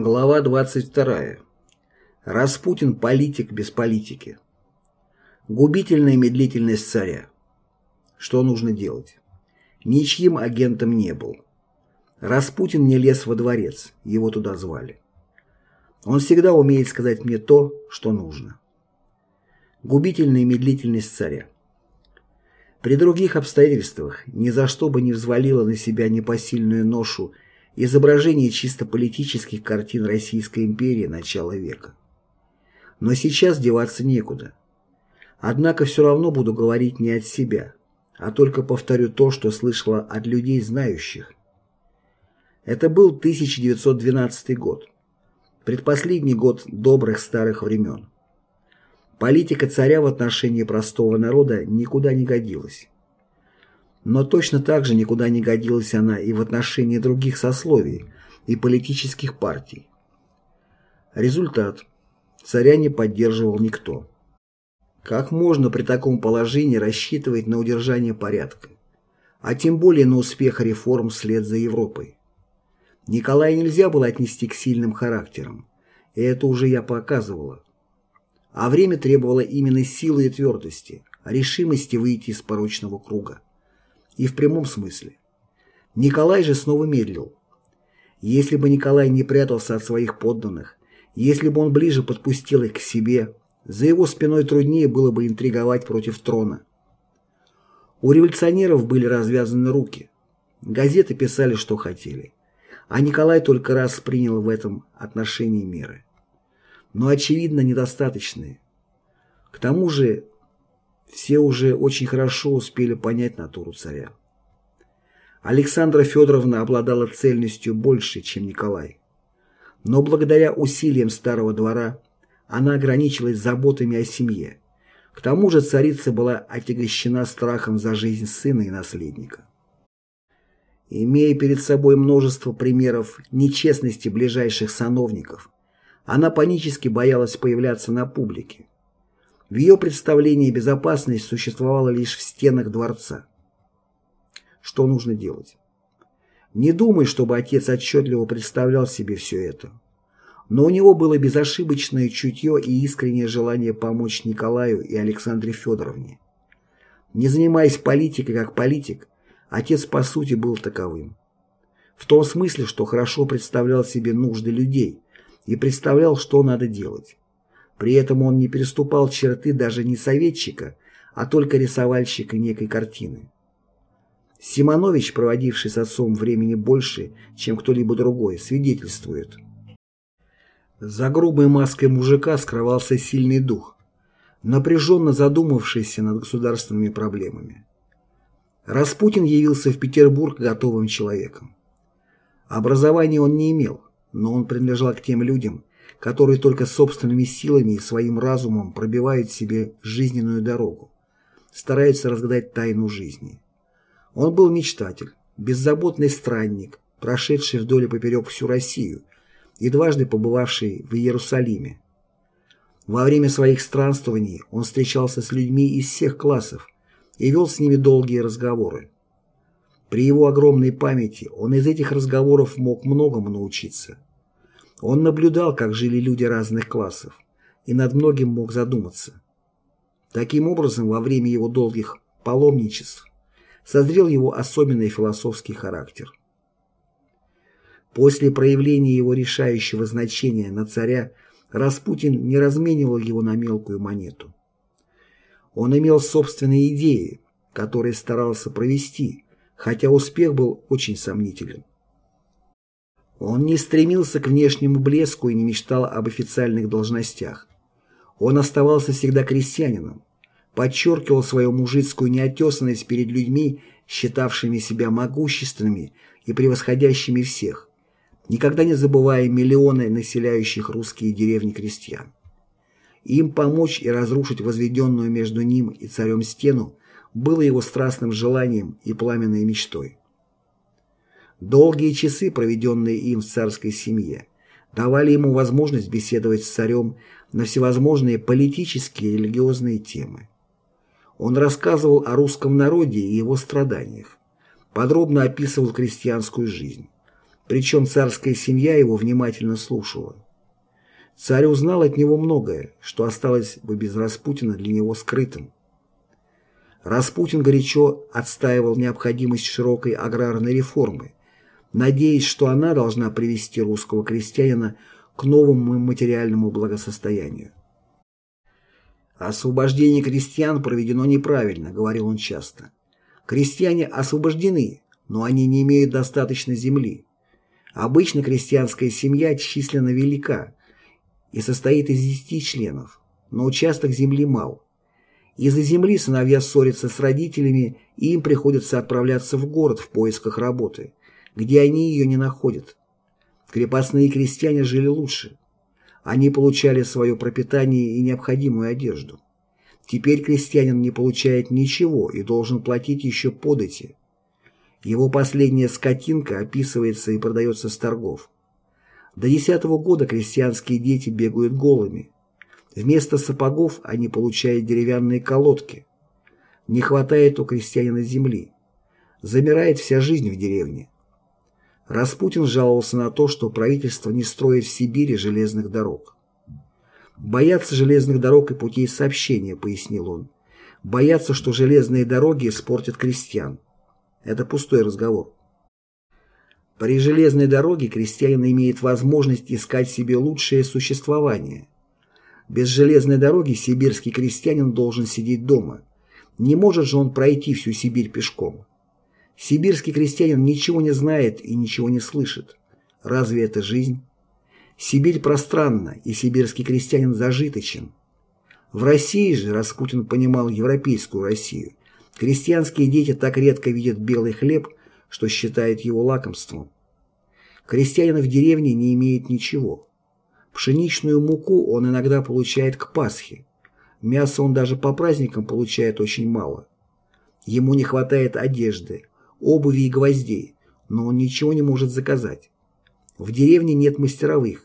Глава 22. Распутин – политик без политики. Губительная медлительность царя. Что нужно делать? Ничьим агентом не был. Распутин не лез во дворец, его туда звали. Он всегда умеет сказать мне то, что нужно. Губительная медлительность царя. При других обстоятельствах ни за что бы не взвалила на себя непосильную ношу изображение чисто политических картин Российской империи начала века. Но сейчас деваться некуда. Однако все равно буду говорить не от себя, а только повторю то, что слышала от людей знающих. Это был 1912 год, предпоследний год добрых старых времен. Политика царя в отношении простого народа никуда не годилась. Но точно так же никуда не годилась она и в отношении других сословий и политических партий. Результат. Царя не поддерживал никто. Как можно при таком положении рассчитывать на удержание порядка, а тем более на успех реформ вслед за Европой? Николая нельзя было отнести к сильным характерам, и это уже я показывала. А время требовало именно силы и твердости, решимости выйти из порочного круга и в прямом смысле. Николай же снова медлил. Если бы Николай не прятался от своих подданных, если бы он ближе подпустил их к себе, за его спиной труднее было бы интриговать против трона. У революционеров были развязаны руки. Газеты писали, что хотели. А Николай только раз принял в этом отношении меры. Но, очевидно, недостаточные. К тому же все уже очень хорошо успели понять натуру царя. Александра Федоровна обладала цельностью больше, чем Николай. Но благодаря усилиям старого двора она ограничилась заботами о семье. К тому же царица была отягощена страхом за жизнь сына и наследника. Имея перед собой множество примеров нечестности ближайших сановников, она панически боялась появляться на публике. В ее представлении безопасность существовала лишь в стенах дворца. Что нужно делать? Не думай, чтобы отец отчетливо представлял себе все это. Но у него было безошибочное чутье и искреннее желание помочь Николаю и Александре Федоровне. Не занимаясь политикой как политик, отец по сути был таковым. В том смысле, что хорошо представлял себе нужды людей и представлял, что надо делать. При этом он не переступал черты даже не советчика, а только рисовальщика некой картины. Симонович, проводивший с отцом времени больше, чем кто-либо другой, свидетельствует. За грубой маской мужика скрывался сильный дух, напряженно задумавшийся над государственными проблемами. Распутин явился в Петербург готовым человеком. Образования он не имел, но он принадлежал к тем людям, которые только собственными силами и своим разумом пробивают себе жизненную дорогу, стараются разгадать тайну жизни. Он был мечтатель, беззаботный странник, прошедший вдоль и поперек всю Россию и дважды побывавший в Иерусалиме. Во время своих странствований он встречался с людьми из всех классов и вел с ними долгие разговоры. При его огромной памяти он из этих разговоров мог многому научиться. Он наблюдал, как жили люди разных классов, и над многим мог задуматься. Таким образом, во время его долгих паломничеств созрел его особенный философский характер. После проявления его решающего значения на царя Распутин не разменивал его на мелкую монету. Он имел собственные идеи, которые старался провести, хотя успех был очень сомнителен. Он не стремился к внешнему блеску и не мечтал об официальных должностях. Он оставался всегда крестьянином, подчеркивал свою мужицкую неотесанность перед людьми, считавшими себя могущественными и превосходящими всех, никогда не забывая миллионы населяющих русские деревни крестьян. Им помочь и разрушить возведенную между ним и царем стену было его страстным желанием и пламенной мечтой. Долгие часы, проведенные им в царской семье, давали ему возможность беседовать с царем на всевозможные политические и религиозные темы. Он рассказывал о русском народе и его страданиях, подробно описывал крестьянскую жизнь, причем царская семья его внимательно слушала. Царь узнал от него многое, что осталось бы без Распутина для него скрытым. Распутин горячо отстаивал необходимость широкой аграрной реформы, надеясь, что она должна привести русского крестьянина к новому материальному благосостоянию. «Освобождение крестьян проведено неправильно», — говорил он часто. «Крестьяне освобождены, но они не имеют достаточно земли. Обычно крестьянская семья численно велика и состоит из 10 членов, но участок земли мал. Из-за земли сыновья ссорятся с родителями, и им приходится отправляться в город в поисках работы, где они ее не находят. Крепостные крестьяне жили лучше. Они получали свое пропитание и необходимую одежду. Теперь крестьянин не получает ничего и должен платить еще подати. Его последняя скотинка описывается и продается с торгов. До десятого года крестьянские дети бегают голыми. Вместо сапогов они получают деревянные колодки. Не хватает у крестьянина земли. Замирает вся жизнь в деревне. Распутин жаловался на то, что правительство не строит в Сибири железных дорог. «Боятся железных дорог и путей сообщения», — пояснил он. «Боятся, что железные дороги испортят крестьян». Это пустой разговор. При железной дороге крестьянин имеет возможность искать себе лучшее существование. Без железной дороги сибирский крестьянин должен сидеть дома. Не может же он пройти всю Сибирь пешком. Сибирский крестьянин ничего не знает и ничего не слышит. Разве это жизнь? Сибирь пространна, и сибирский крестьянин зажиточен. В России же Распутин понимал европейскую Россию. Крестьянские дети так редко видят белый хлеб, что считают его лакомством. Крестьянин в деревне не имеет ничего. Пшеничную муку он иногда получает к Пасхе. Мясо он даже по праздникам получает очень мало. Ему не хватает одежды, обуви и гвоздей, но он ничего не может заказать. В деревне нет мастеровых.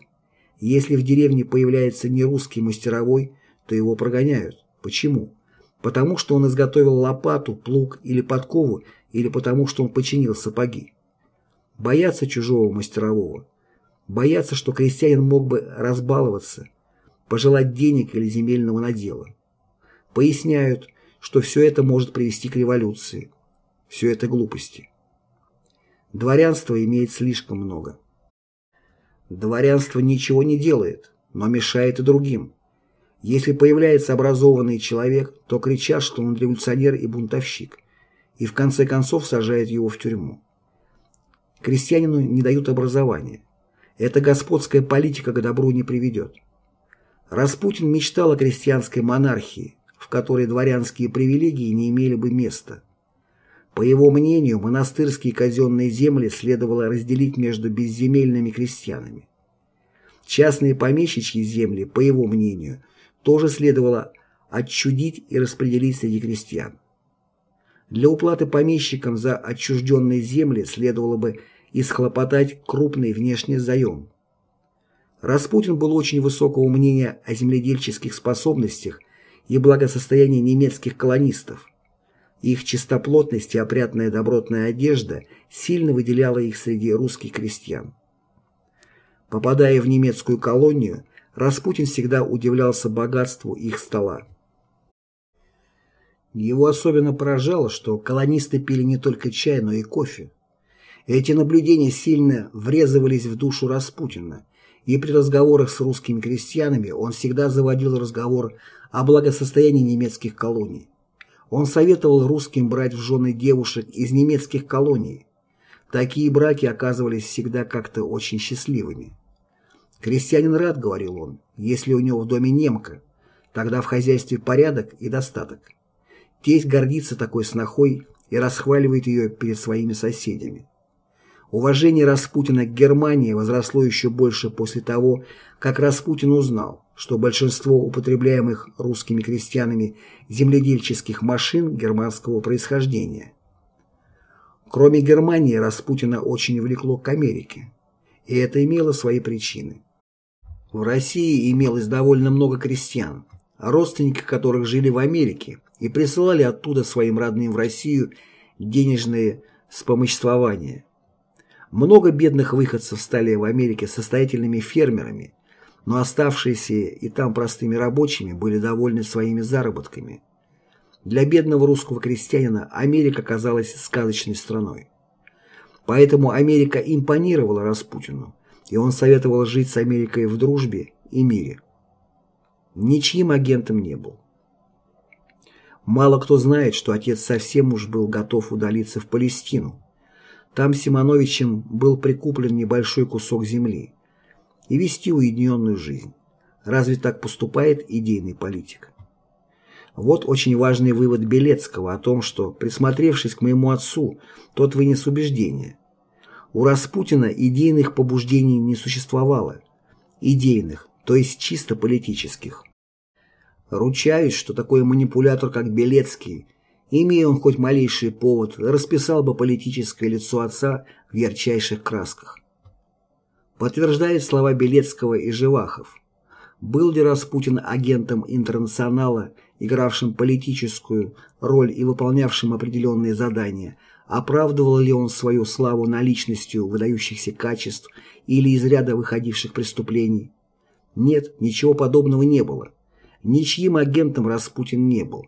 Если в деревне появляется не русский мастеровой, то его прогоняют. Почему? Потому что он изготовил лопату, плуг или подкову, или потому что он починил сапоги. Боятся чужого мастерового. Боятся, что крестьянин мог бы разбаловаться, пожелать денег или земельного надела. Поясняют, что все это может привести к революции. Все это глупости. Дворянство имеет слишком много. Дворянство ничего не делает, но мешает и другим. Если появляется образованный человек, то кричат, что он революционер и бунтовщик, и в конце концов сажают его в тюрьму. Крестьянину не дают образования. Эта господская политика к добру не приведет. Распутин мечтал о крестьянской монархии, в которой дворянские привилегии не имели бы места. По его мнению, монастырские казенные земли следовало разделить между безземельными крестьянами. Частные помещичьи земли, по его мнению, тоже следовало отчудить и распределить среди крестьян. Для уплаты помещикам за отчужденные земли следовало бы исхлопотать крупный внешний заем. Распутин был очень высокого мнения о земледельческих способностях и благосостоянии немецких колонистов. Их чистоплотность и опрятная добротная одежда сильно выделяла их среди русских крестьян. Попадая в немецкую колонию, Распутин всегда удивлялся богатству их стола. Его особенно поражало, что колонисты пили не только чай, но и кофе. Эти наблюдения сильно врезывались в душу Распутина, и при разговорах с русскими крестьянами он всегда заводил разговор о благосостоянии немецких колоний. Он советовал русским брать в жены девушек из немецких колоний. Такие браки оказывались всегда как-то очень счастливыми. «Крестьянин рад», — говорил он, — «если у него в доме немка, тогда в хозяйстве порядок и достаток». Тесть гордится такой снохой и расхваливает ее перед своими соседями. Уважение Распутина к Германии возросло еще больше после того, как Распутин узнал, что большинство употребляемых русскими крестьянами земледельческих машин германского происхождения. Кроме Германии, Распутина очень влекло к Америке, и это имело свои причины. В России имелось довольно много крестьян, родственники которых жили в Америке и присылали оттуда своим родным в Россию денежные вспомоществования. Много бедных выходцев стали в Америке состоятельными фермерами, но оставшиеся и там простыми рабочими были довольны своими заработками. Для бедного русского крестьянина Америка казалась сказочной страной. Поэтому Америка импонировала Распутину, и он советовал жить с Америкой в дружбе и мире. Ничьим агентом не был. Мало кто знает, что отец совсем уж был готов удалиться в Палестину. Там Симоновичем был прикуплен небольшой кусок земли и вести уединенную жизнь. Разве так поступает идейный политик? Вот очень важный вывод Белецкого о том, что, присмотревшись к моему отцу, тот вынес убеждение. У Распутина идейных побуждений не существовало. Идейных, то есть чисто политических. Ручаюсь, что такой манипулятор, как Белецкий, имея он хоть малейший повод, расписал бы политическое лицо отца в ярчайших красках. Подтверждает слова Белецкого и Живахов. Был ли Распутин агентом интернационала, игравшим политическую роль и выполнявшим определенные задания, оправдывал ли он свою славу наличностью выдающихся качеств или из ряда выходивших преступлений? Нет, ничего подобного не было. Ничьим агентом Распутин не был.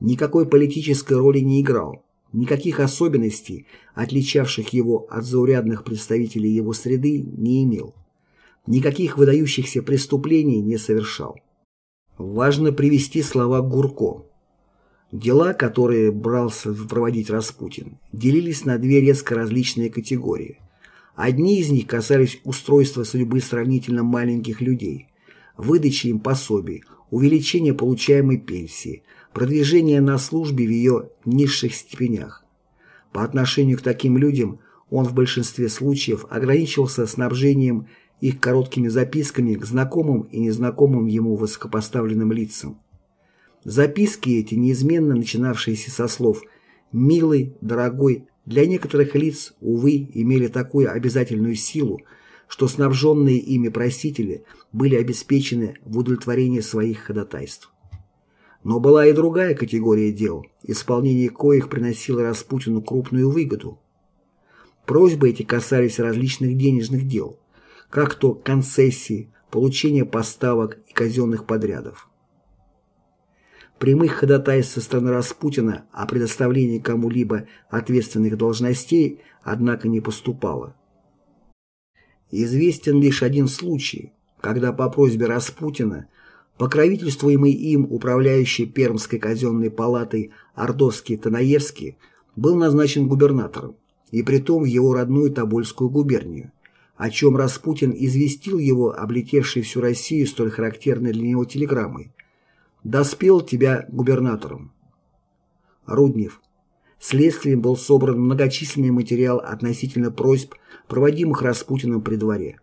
Никакой политической роли не играл. Никаких особенностей, отличавших его от заурядных представителей его среды, не имел никаких выдающихся преступлений не совершал. Важно привести слова Гурко. Дела, которые брался проводить Распутин, делились на две резко различные категории. Одни из них касались устройства судьбы сравнительно маленьких людей, выдачи им пособий, увеличения получаемой пенсии, продвижения на службе в ее низших степенях. По отношению к таким людям он в большинстве случаев ограничивался снабжением их короткими записками к знакомым и незнакомым ему высокопоставленным лицам. Записки эти, неизменно начинавшиеся со слов «милый», «дорогой», для некоторых лиц, увы, имели такую обязательную силу, что снабженные ими просители были обеспечены в удовлетворении своих ходатайств. Но была и другая категория дел, исполнение коих приносило Распутину крупную выгоду. Просьбы эти касались различных денежных дел – как то концессии, получение поставок и казенных подрядов. Прямых ходатайств со стороны Распутина о предоставлении кому-либо ответственных должностей, однако, не поступало. Известен лишь один случай, когда по просьбе Распутина покровительствуемый им управляющий Пермской казенной палатой Ордовский Танаевский был назначен губернатором, и притом в его родную Тобольскую губернию о чем Распутин известил его, облетевший всю Россию столь характерной для него телеграммой. «Доспел тебя губернатором». Руднев. Следствием был собран многочисленный материал относительно просьб, проводимых Распутиным при дворе.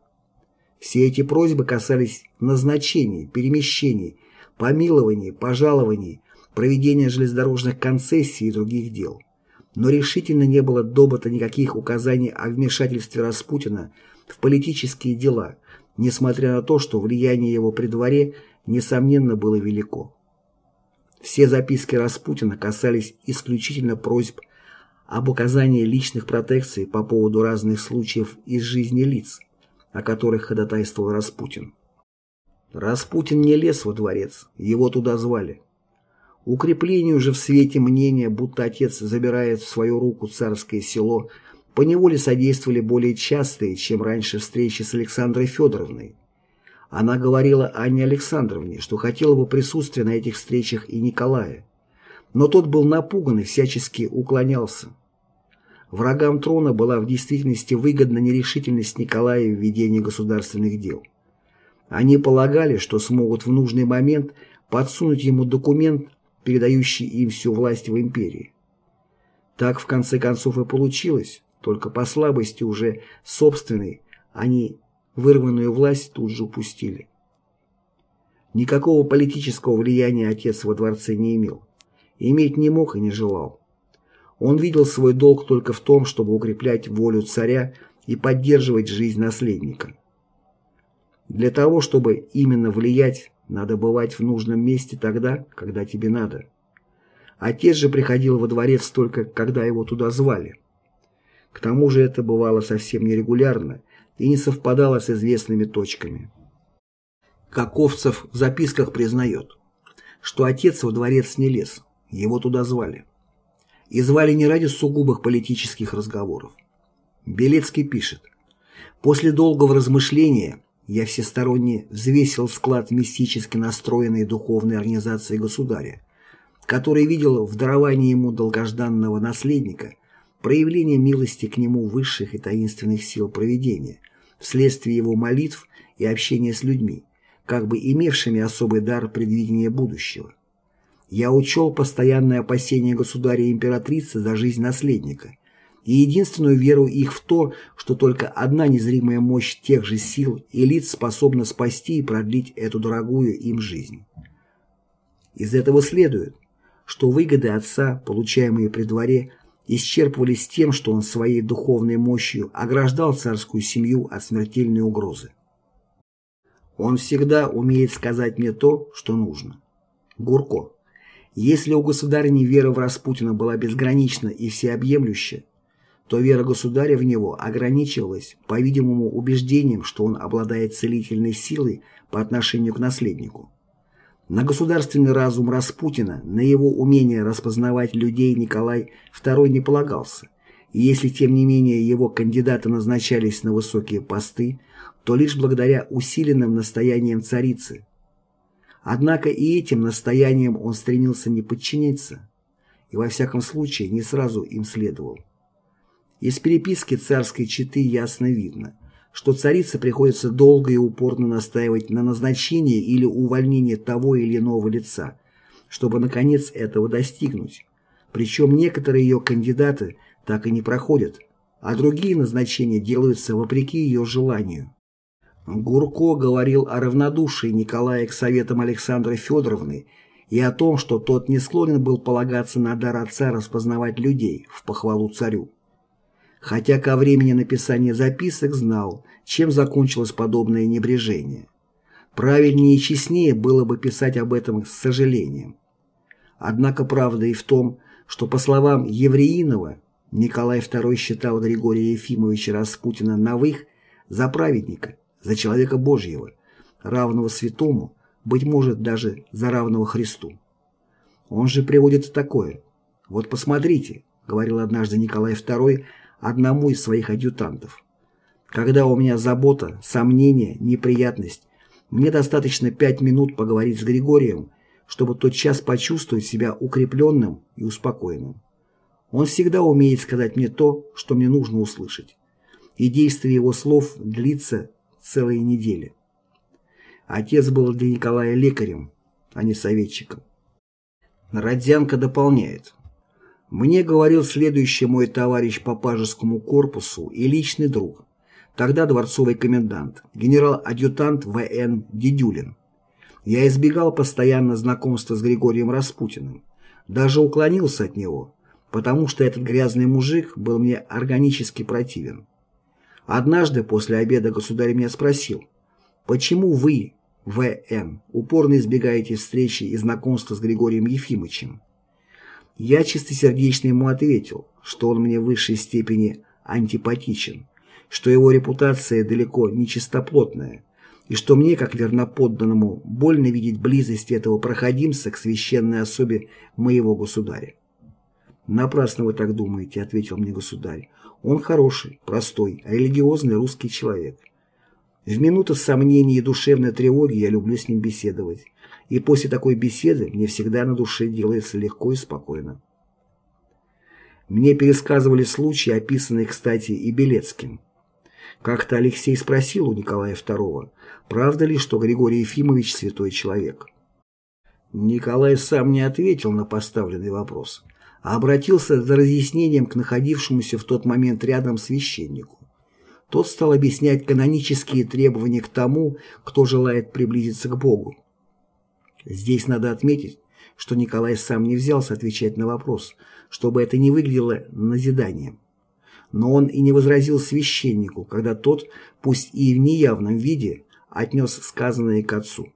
Все эти просьбы касались назначений, перемещений, помилований, пожалований, проведения железнодорожных концессий и других дел. Но решительно не было добыто никаких указаний о вмешательстве Распутина в политические дела, несмотря на то, что влияние его при дворе, несомненно, было велико. Все записки Распутина касались исключительно просьб об указании личных протекций по поводу разных случаев из жизни лиц, о которых ходатайствовал Распутин. Распутин не лез во дворец, его туда звали. Укреплению же в свете мнения, будто отец забирает в свою руку царское село – поневоле содействовали более частые, чем раньше встречи с Александрой Федоровной. Она говорила Анне Александровне, что хотела бы присутствия на этих встречах и Николая. Но тот был напуган и всячески уклонялся. Врагам трона была в действительности выгодна нерешительность Николая в ведении государственных дел. Они полагали, что смогут в нужный момент подсунуть ему документ, передающий им всю власть в империи. Так в конце концов и получилось. Только по слабости уже собственной они вырванную власть тут же упустили. Никакого политического влияния отец во дворце не имел. Иметь не мог и не желал. Он видел свой долг только в том, чтобы укреплять волю царя и поддерживать жизнь наследника. Для того, чтобы именно влиять, надо бывать в нужном месте тогда, когда тебе надо. Отец же приходил во дворец только, когда его туда звали. К тому же это бывало совсем нерегулярно и не совпадало с известными точками. Каковцев в записках признает, что отец во дворец не лез, его туда звали. И звали не ради сугубых политических разговоров. Белецкий пишет, «После долгого размышления я всесторонне взвесил склад мистически настроенной духовной организации государя, который видел в даровании ему долгожданного наследника проявление милости к нему высших и таинственных сил проведения, вследствие его молитв и общения с людьми, как бы имевшими особый дар предвидения будущего. Я учел постоянное опасение государя и императрицы за жизнь наследника и единственную веру их в то, что только одна незримая мощь тех же сил и лиц способна спасти и продлить эту дорогую им жизнь. Из этого следует, что выгоды отца, получаемые при дворе, исчерпывались тем, что он своей духовной мощью ограждал царскую семью от смертельной угрозы. Он всегда умеет сказать мне то, что нужно. Гурко. Если у государыни вера в Распутина была безгранична и всеобъемлюща, то вера государя в него ограничивалась, по-видимому, убеждением, что он обладает целительной силой по отношению к наследнику. На государственный разум Распутина, на его умение распознавать людей Николай II не полагался, и если тем не менее его кандидаты назначались на высокие посты, то лишь благодаря усиленным настояниям царицы. Однако и этим настояниям он стремился не подчиниться, и во всяком случае не сразу им следовал. Из переписки царской четы ясно видно – что царице приходится долго и упорно настаивать на назначении или увольнении того или иного лица, чтобы наконец этого достигнуть. Причем некоторые ее кандидаты так и не проходят, а другие назначения делаются вопреки ее желанию. Гурко говорил о равнодушии Николая к советам Александры Федоровны и о том, что тот не склонен был полагаться на дар отца распознавать людей в похвалу царю хотя ко времени написания записок знал, чем закончилось подобное небрежение. Правильнее и честнее было бы писать об этом с сожалением. Однако правда и в том, что, по словам Евреинова, Николай II считал Григория Ефимовича Распутина Новых за праведника, за человека Божьего, равного святому, быть может, даже за равного Христу. Он же приводит такое. «Вот посмотрите», — говорил однажды Николай II, одному из своих адъютантов. Когда у меня забота, сомнение, неприятность, мне достаточно пять минут поговорить с Григорием, чтобы тот час почувствовать себя укрепленным и успокоенным. Он всегда умеет сказать мне то, что мне нужно услышать. И действие его слов длится целые недели. Отец был для Николая лекарем, а не советчиком. Родзянко дополняет. Мне говорил следующий мой товарищ по пажескому корпусу и личный друг, тогда дворцовый комендант, генерал-адъютант В.Н. Дедюлин. Я избегал постоянно знакомства с Григорием Распутиным, даже уклонился от него, потому что этот грязный мужик был мне органически противен. Однажды после обеда государь меня спросил, почему вы, В.Н., упорно избегаете встречи и знакомства с Григорием Ефимовичем? Я чистосердечно ему ответил, что он мне в высшей степени антипатичен, что его репутация далеко не чистоплотная, и что мне, как верноподданному, больно видеть близость этого проходимца к священной особе моего государя. «Напрасно вы так думаете», — ответил мне государь. «Он хороший, простой, религиозный русский человек. В минуты сомнений и душевной тревоги я люблю с ним беседовать и после такой беседы мне всегда на душе делается легко и спокойно. Мне пересказывали случаи, описанные, кстати, и Белецким. Как-то Алексей спросил у Николая II, правда ли, что Григорий Ефимович святой человек. Николай сам не ответил на поставленный вопрос, а обратился за разъяснением к находившемуся в тот момент рядом священнику. Тот стал объяснять канонические требования к тому, кто желает приблизиться к Богу. Здесь надо отметить, что Николай сам не взялся отвечать на вопрос, чтобы это не выглядело назиданием. Но он и не возразил священнику, когда тот, пусть и в неявном виде, отнес сказанное к отцу.